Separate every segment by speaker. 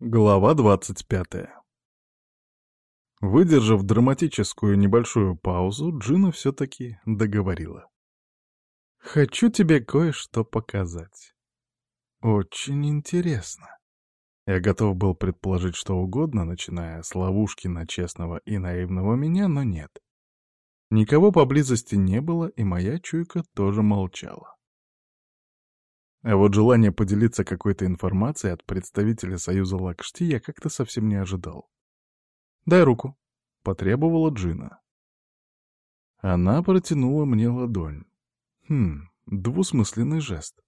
Speaker 1: Глава двадцать пятая. Выдержав драматическую небольшую паузу, Джина все-таки договорила. «Хочу тебе кое-что показать. Очень интересно». Я готов был предположить что угодно, начиная с ловушки на честного и наивного меня, но нет. Никого поблизости не было, и моя чуйка тоже молчала. А вот желание поделиться какой-то информацией от представителя Союза Лакшти я как-то совсем не ожидал. «Дай руку», — потребовала Джина. Она протянула мне ладонь. Хм, двусмысленный жест.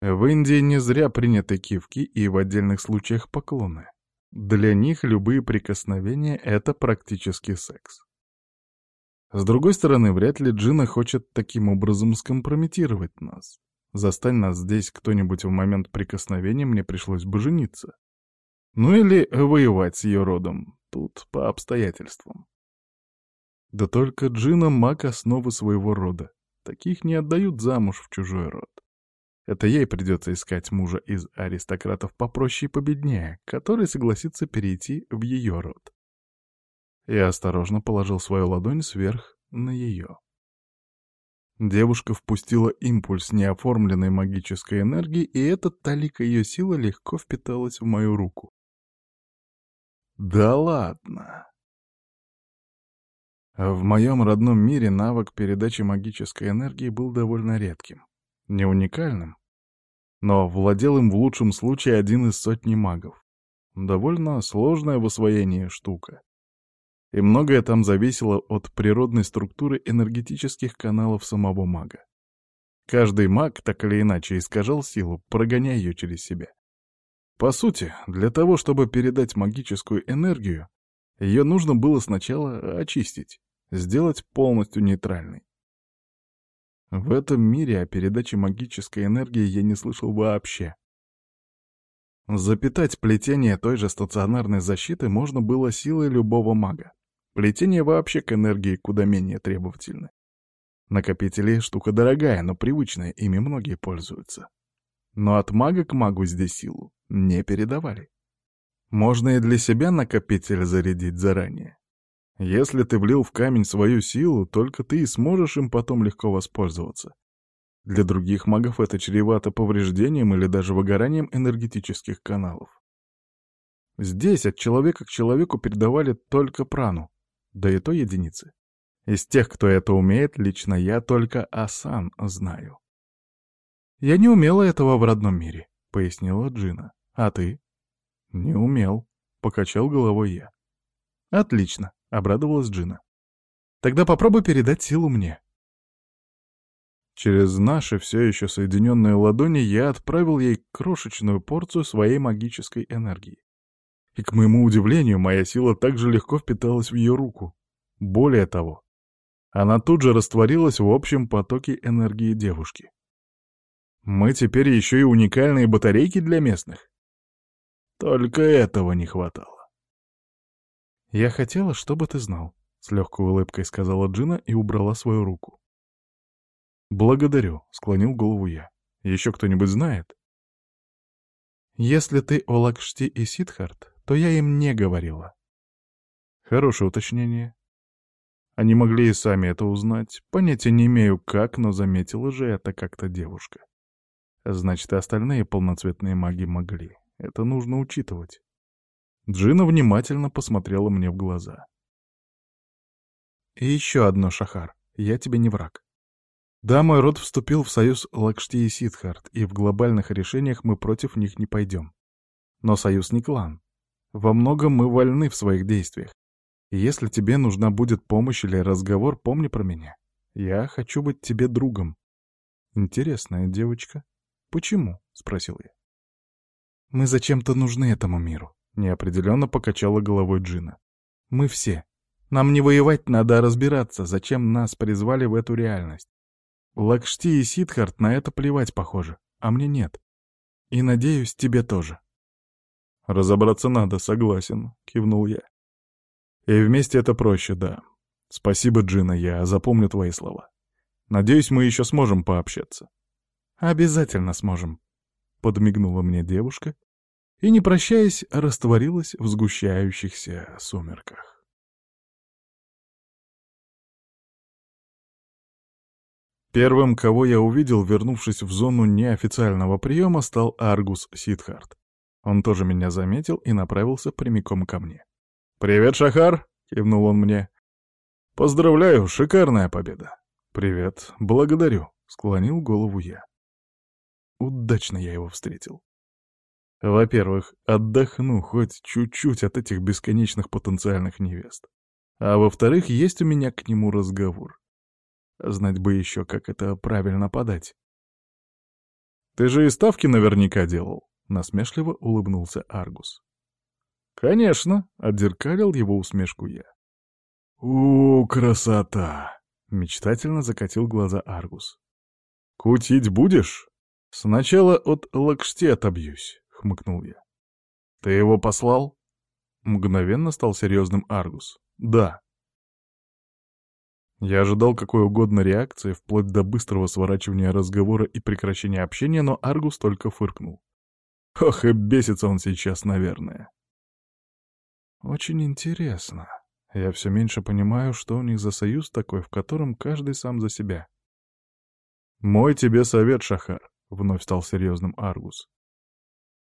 Speaker 1: В Индии не зря приняты кивки и в отдельных случаях поклоны. Для них любые прикосновения — это практически секс. С другой стороны, вряд ли Джина хочет таким образом скомпрометировать нас. Застань нас здесь кто-нибудь в момент прикосновения, мне пришлось бы жениться. Ну или воевать с ее родом. Тут по обстоятельствам. Да только Джина — маг основы своего рода. Таких не отдают замуж в чужой род. Это ей придется искать мужа из аристократов попроще и победнее, который согласится перейти в ее род. Я осторожно положил свою ладонь сверх на ее. Девушка впустила импульс неоформленной магической энергии, и эта талика ее силы легко впиталась в мою руку. Да ладно! В моем родном мире навык передачи магической энергии был довольно редким. Не уникальным, но владел им в лучшем случае один из сотни магов. Довольно сложная в освоении штука и многое там зависело от природной структуры энергетических каналов самого мага. Каждый маг так или иначе искажал силу, прогоняя ее через себя. По сути, для того, чтобы передать магическую энергию, ее нужно было сначала очистить, сделать полностью нейтральной. В этом мире о передаче магической энергии я не слышал вообще. Запитать плетение той же стационарной защиты можно было силой любого мага. Плетение вообще к энергии куда менее требовательны. Накопители — штука дорогая, но привычная, ими многие пользуются. Но от мага к магу здесь силу не передавали. Можно и для себя накопитель зарядить заранее. Если ты влил в камень свою силу, только ты и сможешь им потом легко воспользоваться. Для других магов это чревато повреждением или даже выгоранием энергетических каналов. Здесь от человека к человеку передавали только прану, да и то единицы. Из тех, кто это умеет, лично я только Асан знаю. «Я не умела этого в родном мире», — пояснила Джина. «А ты?» «Не умел», — покачал головой я. «Отлично», — обрадовалась Джина. «Тогда попробуй передать силу мне». Через наши все еще соединенные ладони я отправил ей крошечную порцию своей магической энергии. И, к моему удивлению, моя сила также легко впиталась в ее руку. Более того, она тут же растворилась в общем потоке энергии девушки. Мы теперь еще и уникальные батарейки для местных. Только этого не хватало. «Я хотела, чтобы ты знал», — с легкой улыбкой сказала Джина и убрала свою руку. «Благодарю», — склонил голову я. «Еще кто-нибудь знает?» «Если ты о Лакшти и Сидхарт, то я им не говорила. Хорошее уточнение. Они могли и сами это узнать. Понятия не имею как, но заметила же это как-то девушка. Значит, и остальные полноцветные маги могли. Это нужно учитывать. Джина внимательно посмотрела мне в глаза. И еще одно, Шахар. Я тебе не враг. Да, мой род вступил в союз Лакшти и Сидхарт, и в глобальных решениях мы против них не пойдем. Но союз не клан. Во многом мы вольны в своих действиях. И если тебе нужна будет помощь или разговор, помни про меня. Я хочу быть тебе другом. Интересная девочка. Почему? — спросил я. Мы зачем-то нужны этому миру. Неопределенно покачала головой Джина. Мы все. Нам не воевать надо, разбираться, зачем нас призвали в эту реальность. Лакшти и Сидхарт на это плевать, похоже, а мне нет. И, надеюсь, тебе тоже. «Разобраться надо, согласен», — кивнул я. «И вместе это проще, да. Спасибо, Джина, я запомню твои слова. Надеюсь, мы еще сможем пообщаться». «Обязательно сможем», — подмигнула мне девушка и, не прощаясь, растворилась в сгущающихся сумерках. Первым, кого я увидел, вернувшись в зону неофициального приема, стал Аргус Сидхарт. Он тоже меня заметил и направился прямиком ко мне. «Привет, Шахар!» — кивнул он мне. «Поздравляю, шикарная победа!» «Привет, благодарю!» — склонил голову я. Удачно я его встретил. Во-первых, отдохну хоть чуть-чуть от этих бесконечных потенциальных невест. А во-вторых, есть у меня к нему разговор. Знать бы еще, как это правильно подать. «Ты же и ставки наверняка делал», — насмешливо улыбнулся Аргус. «Конечно», — отзеркалил его усмешку я. «У, красота!» — мечтательно закатил глаза Аргус. «Кутить будешь?» «Сначала от Лакшти отобьюсь», — хмыкнул я. «Ты его послал?» Мгновенно стал серьезным Аргус. «Да». Я ожидал какой угодно реакции, вплоть до быстрого сворачивания разговора и прекращения общения, но Аргус только фыркнул. Ох, и бесится он сейчас, наверное. Очень интересно. Я все меньше понимаю, что у них за союз такой, в котором каждый сам за себя. «Мой тебе совет, Шахар», — вновь стал серьезным Аргус.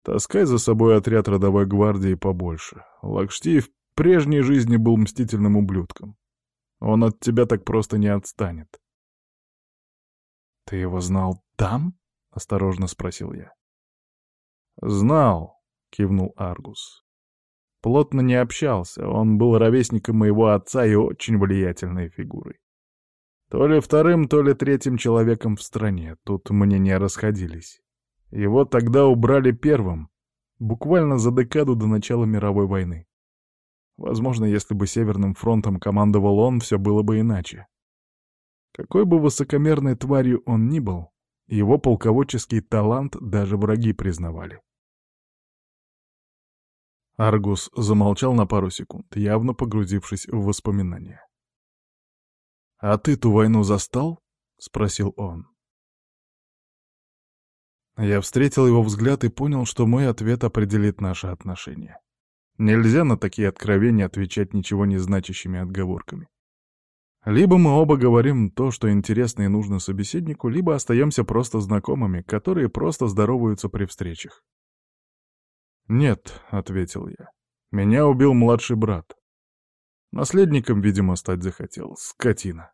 Speaker 1: «Таскай за собой отряд родовой гвардии побольше. Лакшти в прежней жизни был мстительным ублюдком. Он от тебя так просто не отстанет». «Ты его знал там?» — осторожно спросил я. «Знал», — кивнул Аргус. Плотно не общался, он был ровесником моего отца и очень влиятельной фигурой. То ли вторым, то ли третьим человеком в стране, тут мнения расходились. Его тогда убрали первым, буквально за декаду до начала мировой войны. Возможно, если бы Северным фронтом командовал он, все было бы иначе. Какой бы высокомерной тварью он ни был, его полководческий талант даже враги признавали. Аргус замолчал на пару секунд, явно погрузившись в воспоминания. «А ты ту войну застал?» — спросил он. Я встретил его взгляд и понял, что мой ответ определит наши отношения. Нельзя на такие откровения отвечать ничего не значащими отговорками. Либо мы оба говорим то, что интересно и нужно собеседнику, либо остаемся просто знакомыми, которые просто здороваются при встречах. «Нет», — ответил я, — «меня убил младший брат. Наследником, видимо, стать захотел, скотина».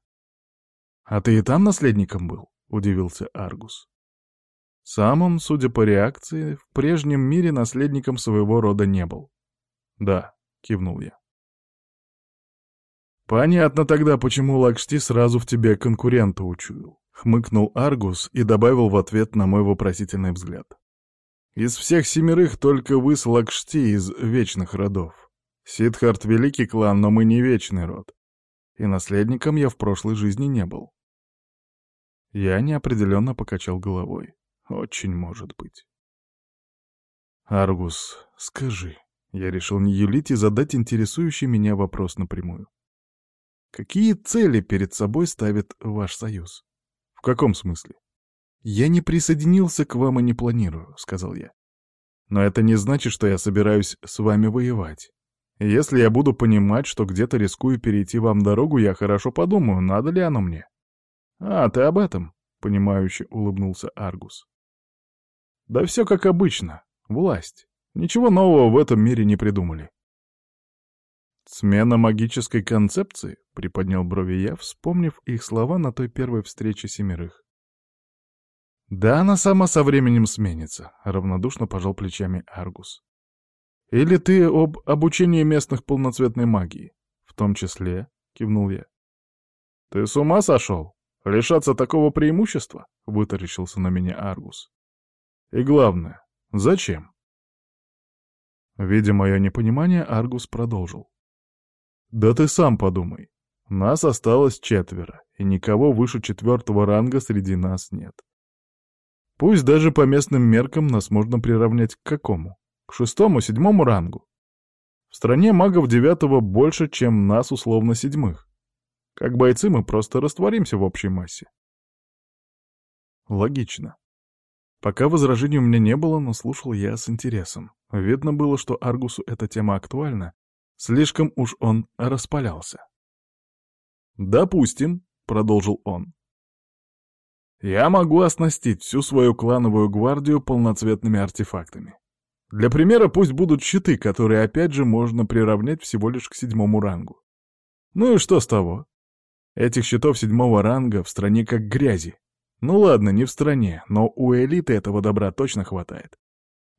Speaker 1: «А ты и там наследником был?» — удивился Аргус. Сам он, судя по реакции, в прежнем мире наследником своего рода не был. «Да», — кивнул я. «Понятно тогда, почему Лакшти сразу в тебе конкурента учуял», — хмыкнул Аргус и добавил в ответ на мой вопросительный взгляд. Из всех семерых только вы с Лакшти из вечных родов. Сидхарт — великий клан, но мы не вечный род. И наследником я в прошлой жизни не был. Я неопределенно покачал головой. Очень может быть. Аргус, скажи. Я решил не юлить и задать интересующий меня вопрос напрямую. Какие цели перед собой ставит ваш союз? В каком смысле? «Я не присоединился к вам и не планирую», — сказал я. «Но это не значит, что я собираюсь с вами воевать. Если я буду понимать, что где-то рискую перейти вам дорогу, я хорошо подумаю, надо ли оно мне». «А, ты об этом?» — понимающе улыбнулся Аргус. «Да все как обычно. Власть. Ничего нового в этом мире не придумали». «Смена магической концепции?» — приподнял брови я, вспомнив их слова на той первой встрече семерых. «Да она сама со временем сменится», — равнодушно пожал плечами Аргус. «Или ты об обучении местных полноцветной магии?» «В том числе», — кивнул я. «Ты с ума сошел? Лишаться такого преимущества?» — вытаращился на меня Аргус. «И главное, зачем?» Видя мое непонимание, Аргус продолжил. «Да ты сам подумай. Нас осталось четверо, и никого выше четвертого ранга среди нас нет. Пусть даже по местным меркам нас можно приравнять к какому? К шестому, седьмому рангу. В стране магов девятого больше, чем нас условно седьмых. Как бойцы мы просто растворимся в общей массе. Логично. Пока возражений у меня не было, но слушал я с интересом. Видно было, что Аргусу эта тема актуальна, слишком уж он распалялся. «Допустим», — продолжил он, — «я могу оснастить всю свою клановую гвардию полноцветными артефактами. Для примера пусть будут щиты, которые опять же можно приравнять всего лишь к седьмому рангу. Ну и что с того? Этих щитов седьмого ранга в стране как грязи. Ну ладно, не в стране, но у элиты этого добра точно хватает.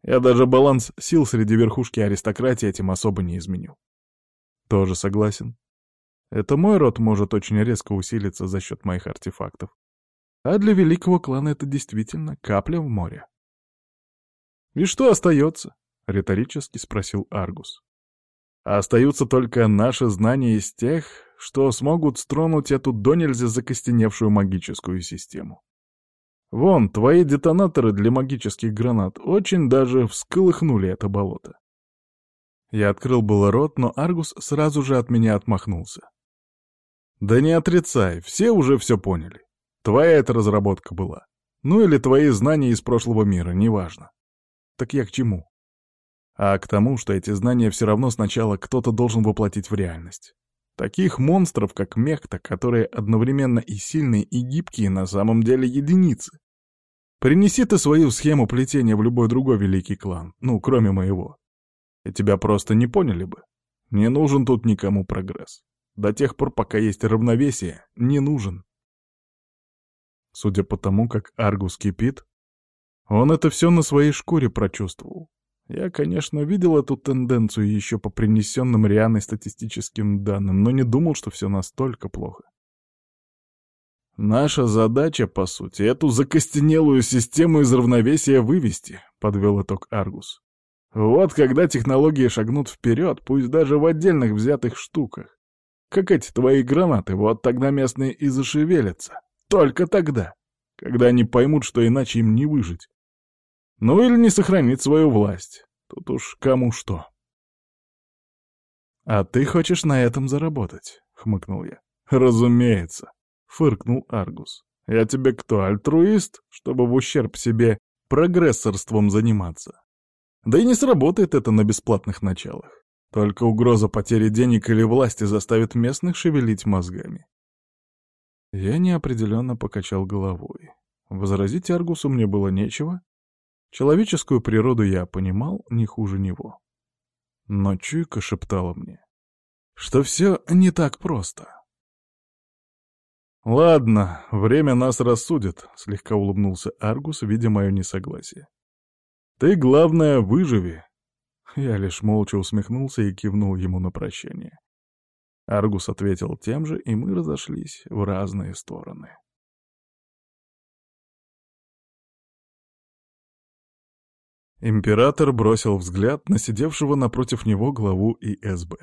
Speaker 1: Я даже баланс сил среди верхушки аристократии этим особо не изменю. Тоже согласен. Это мой род может очень резко усилиться за счет моих артефактов. А для великого клана это действительно капля в море. «И что остается?» — риторически спросил Аргус. «Остаются только наши знания из тех, что смогут стронуть эту до нельзя закостеневшую магическую систему. Вон, твои детонаторы для магических гранат очень даже всколыхнули это болото». Я открыл было рот, но Аргус сразу же от меня отмахнулся. «Да не отрицай, все уже все поняли. Твоя эта разработка была. Ну или твои знания из прошлого мира, неважно. Так я к чему? А к тому, что эти знания все равно сначала кто-то должен воплотить в реальность. Таких монстров, как Мехта, которые одновременно и сильные, и гибкие, на самом деле единицы. Принеси ты свою схему плетения в любой другой великий клан, ну, кроме моего. И тебя просто не поняли бы. Не нужен тут никому прогресс. До тех пор, пока есть равновесие, не нужен. Судя по тому, как Аргус кипит, он это все на своей шкуре прочувствовал. Я, конечно, видел эту тенденцию еще по принесенным Рианой статистическим данным, но не думал, что все настолько плохо. «Наша задача, по сути, эту закостенелую систему из равновесия вывести», — подвел итог Аргус. «Вот когда технологии шагнут вперед, пусть даже в отдельных взятых штуках, как эти твои гранаты, вот тогда местные и зашевелятся. Только тогда, когда они поймут, что иначе им не выжить. Ну или не сохранить свою власть. Тут уж кому что. «А ты хочешь на этом заработать?» — хмыкнул я. «Разумеется», — фыркнул Аргус. «Я тебе кто, альтруист, чтобы в ущерб себе прогрессорством заниматься? Да и не сработает это на бесплатных началах. Только угроза потери денег или власти заставит местных шевелить мозгами». Я неопределенно покачал головой. Возразить Аргусу мне было нечего, Человеческую природу я понимал не хуже него. Но чуйка шептала мне, что все не так просто. «Ладно, время нас рассудит», — слегка улыбнулся Аргус, видя мое несогласие. «Ты, главное, выживи». Я лишь молча усмехнулся и кивнул ему на прощание. Аргус ответил тем же, и мы разошлись в разные стороны. Император бросил взгляд на сидевшего напротив него главу ИСБ.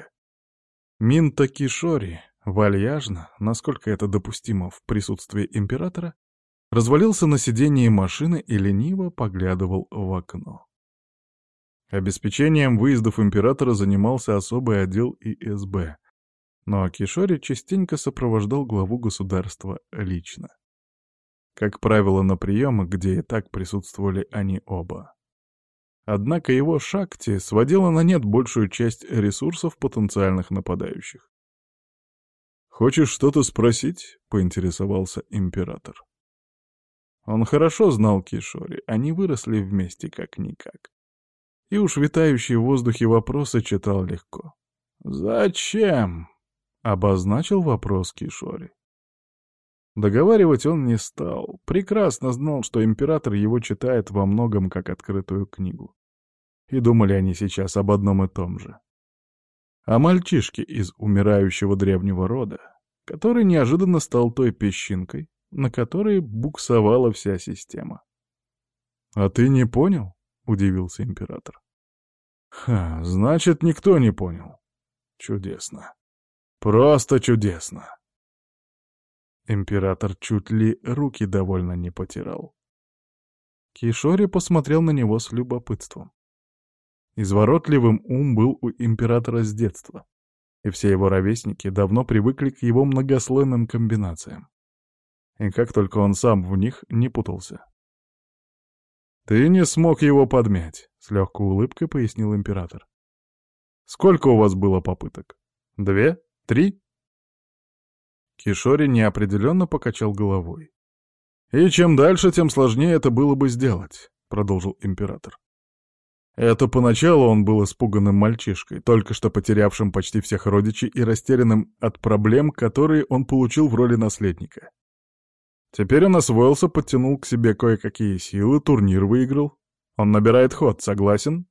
Speaker 1: Минта Кишори, вальяжно, насколько это допустимо в присутствии императора, развалился на сиденье машины и лениво поглядывал в окно. Обеспечением выездов императора занимался особый отдел ИСБ, но Кишори частенько сопровождал главу государства лично. Как правило, на приемах, где и так присутствовали они оба. Однако его шакти сводила на нет большую часть ресурсов потенциальных нападающих. «Хочешь что-то спросить?» — поинтересовался император. Он хорошо знал Кишори, они выросли вместе как-никак. И уж витающие в воздухе вопросы читал легко. «Зачем?» — обозначил вопрос Кишори. Договаривать он не стал, прекрасно знал, что император его читает во многом как открытую книгу. И думали они сейчас об одном и том же. О мальчишке из умирающего древнего рода, который неожиданно стал той песчинкой, на которой буксовала вся система. «А ты не понял?» — удивился император. «Ха, значит, никто не понял. Чудесно. Просто чудесно!» Император чуть ли руки довольно не потирал. Кишори посмотрел на него с любопытством. Изворотливым ум был у императора с детства, и все его ровесники давно привыкли к его многослойным комбинациям. И как только он сам в них не путался. «Ты не смог его подмять», — с легкой улыбкой пояснил император. «Сколько у вас было попыток? Две? Три?» Кишори неопределенно покачал головой. «И чем дальше, тем сложнее это было бы сделать», — продолжил император. Это поначалу он был испуганным мальчишкой, только что потерявшим почти всех родичей и растерянным от проблем, которые он получил в роли наследника. Теперь он освоился, подтянул к себе кое-какие силы, турнир выиграл. Он набирает ход, согласен?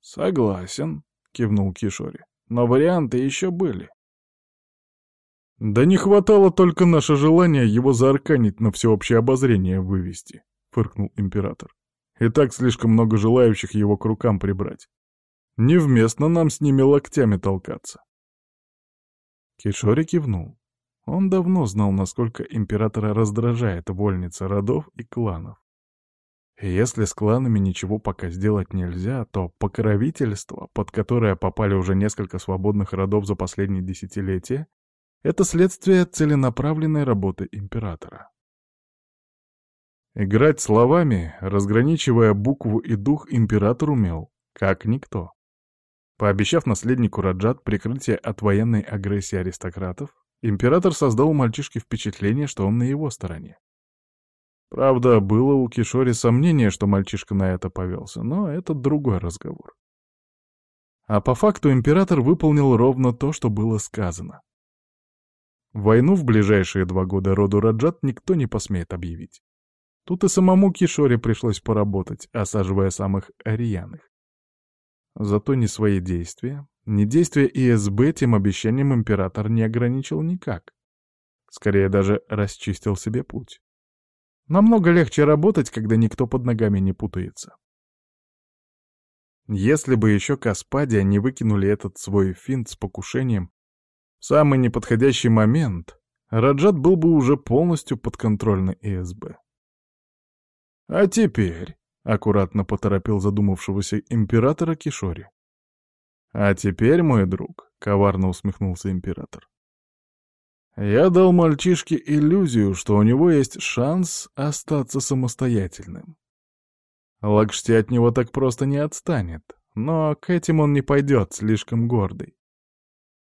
Speaker 1: «Согласен», — кивнул Кишори. «Но варианты еще были». «Да не хватало только наше желание его заарканить на всеобщее обозрение вывести», — фыркнул император. «И так слишком много желающих его к рукам прибрать. Невместно нам с ними локтями толкаться». Кишори кивнул. Он давно знал, насколько императора раздражает вольница родов и кланов. Если с кланами ничего пока сделать нельзя, то покровительство, под которое попали уже несколько свободных родов за последние десятилетия, это следствие целенаправленной работы императора. Играть словами, разграничивая букву и дух, император умел, как никто. Пообещав наследнику Раджат прикрытие от военной агрессии аристократов, Император создал у мальчишки впечатление, что он на его стороне. Правда, было у Кишори сомнение, что мальчишка на это повелся, но это другой разговор. А по факту император выполнил ровно то, что было сказано. Войну в ближайшие два года роду Раджат никто не посмеет объявить. Тут и самому Кишоре пришлось поработать, осаживая самых рьяных. Зато не свои действия, ни действия ИСБ тем обещанием император не ограничил никак. Скорее даже расчистил себе путь. Намного легче работать, когда никто под ногами не путается. Если бы еще Каспадия не выкинули этот свой финт с покушением самый неподходящий момент, Раджат был бы уже полностью подконтрольный ИСБ. «А теперь», — аккуратно поторопил задумавшегося императора Кишори, «А теперь, мой друг», — коварно усмехнулся император, «я дал мальчишке иллюзию, что у него есть шанс остаться самостоятельным. Лакшти от него так просто не отстанет, но к этим он не пойдет, слишком гордый.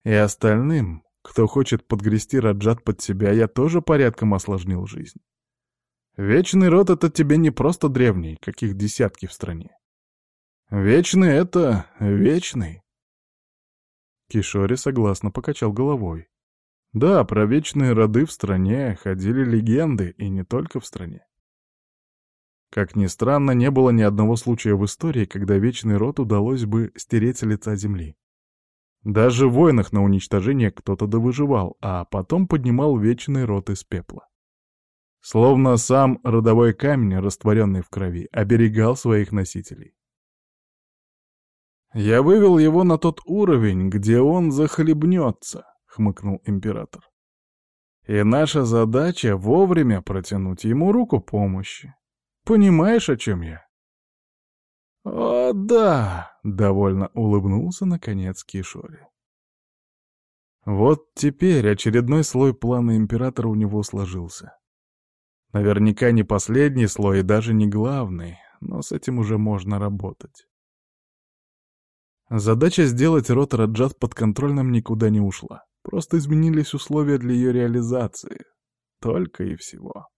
Speaker 1: И остальным, кто хочет подгрести Раджат под себя, я тоже порядком осложнил жизнь. Вечный род — это тебе не просто древний, каких десятки в стране. Вечный — это вечный. Кишори согласно покачал головой. Да, про вечные роды в стране ходили легенды, и не только в стране. Как ни странно, не было ни одного случая в истории, когда вечный род удалось бы стереть с лица земли. Даже в войнах на уничтожение кто-то довыживал, а потом поднимал вечный род из пепла. Словно сам родовой камень, растворенный в крови, оберегал своих носителей. «Я вывел его на тот уровень, где он захлебнется», — хмыкнул император. «И наша задача — вовремя протянуть ему руку помощи. Понимаешь, о чем я?» «О, да!» — довольно улыбнулся наконец Кишори. Вот теперь очередной слой плана императора у него сложился. Наверняка не последний слой и даже не главный, но с этим уже можно работать. Задача сделать рот Раджат подконтрольным никуда не ушла. Просто изменились условия для ее реализации. Только и всего.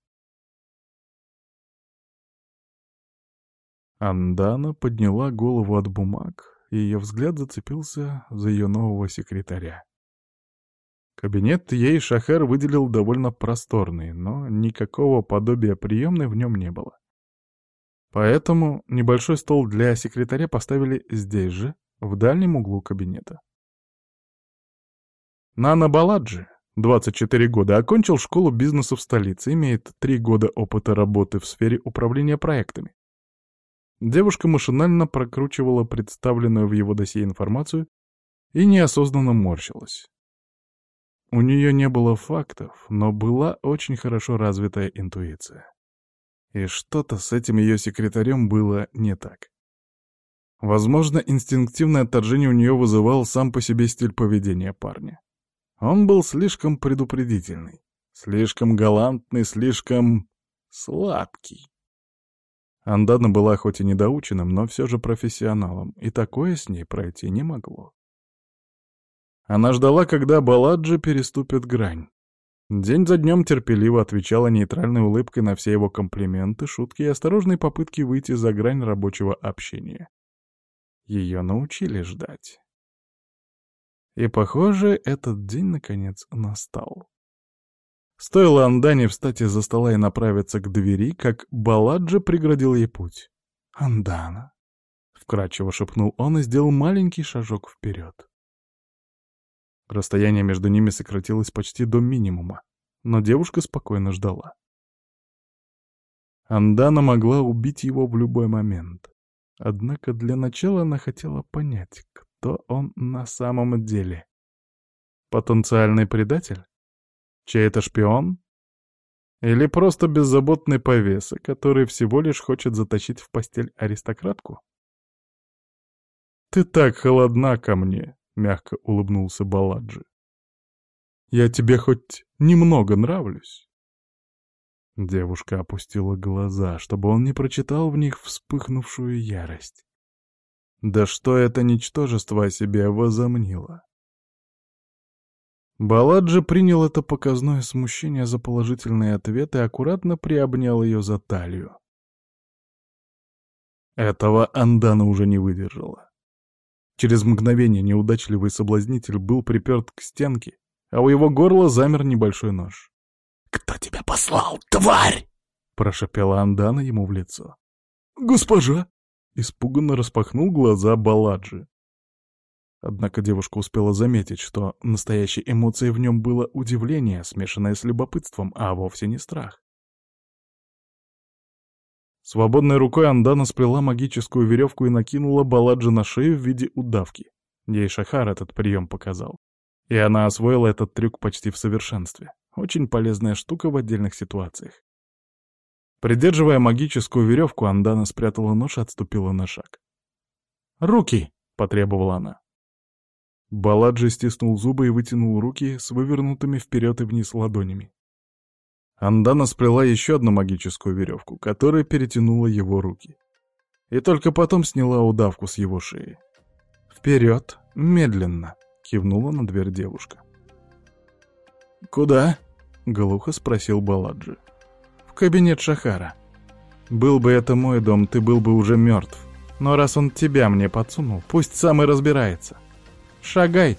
Speaker 1: Андана подняла голову от бумаг, и ее взгляд зацепился за ее нового секретаря. Кабинет ей Шахер выделил довольно просторный, но никакого подобия приемной в нем не было. Поэтому небольшой стол для секретаря поставили здесь же, в дальнем углу кабинета. Нана Баладжи, 24 года, окончил школу бизнеса в столице, имеет 3 года опыта работы в сфере управления проектами. Девушка машинально прокручивала представленную в его досье информацию и неосознанно морщилась. У нее не было фактов, но была очень хорошо развитая интуиция. И что-то с этим ее секретарем было не так. Возможно, инстинктивное отторжение у нее вызывал сам по себе стиль поведения парня. Он был слишком предупредительный, слишком галантный, слишком сладкий. Андана была хоть и недоученным, но все же профессионалом, и такое с ней пройти не могло. Она ждала, когда Баладжи переступит грань. День за днем терпеливо отвечала нейтральной улыбкой на все его комплименты, шутки и осторожные попытки выйти за грань рабочего общения. Ее научили ждать. И, похоже, этот день, наконец, настал. Стоило Андане встать из-за стола и направиться к двери, как Баладжи преградил ей путь. «Андана!» — вкрадчиво шепнул он и сделал маленький шажок вперед. Расстояние между ними сократилось почти до минимума, но девушка спокойно ждала. Андана могла убить его в любой момент. Однако для начала она хотела понять, кто он на самом деле. Потенциальный предатель? Чей-то шпион? Или просто беззаботный повеса, который всего лишь хочет затащить в постель аристократку? «Ты так холодна ко мне», мягко улыбнулся Баладжи. «Я тебе хоть немного нравлюсь?» Девушка опустила глаза, чтобы он не прочитал в них вспыхнувшую ярость. Да что это ничтожество о себе возомнило? Баладжи принял это показное смущение за положительный ответ и аккуратно приобнял ее за талию. Этого Андана уже не выдержала. Через мгновение неудачливый соблазнитель был приперт к стенке, а у его горла замер небольшой нож.
Speaker 2: «Кто тебя послал, тварь?»
Speaker 1: — прошепела Андана ему в лицо. «Госпожа!» — испуганно распахнул глаза Баладжи. Однако девушка успела заметить, что настоящей эмоцией в нем было удивление, смешанное с любопытством, а вовсе не страх. Свободной рукой Андана сплела магическую веревку и накинула Баладжи на шею в виде удавки. Ей Шахар этот прием показал. И она освоила этот трюк почти в совершенстве. Очень полезная штука в отдельных ситуациях. Придерживая магическую веревку, Андана спрятала нож и отступила на шаг. «Руки!» — потребовала она. Баладжи стиснул зубы и вытянул руки с вывернутыми вперед и вниз ладонями. Андана сплела еще одну магическую веревку, которая перетянула его руки. И только потом сняла удавку с его шеи. «Вперед, медленно!» — кивнула на дверь девушка. «Куда?» — глухо спросил Баладжи. «В кабинет Шахара. Был бы это мой дом, ты был бы уже мертв. Но раз он тебя мне подсунул, пусть сам и разбирается. Шагай!»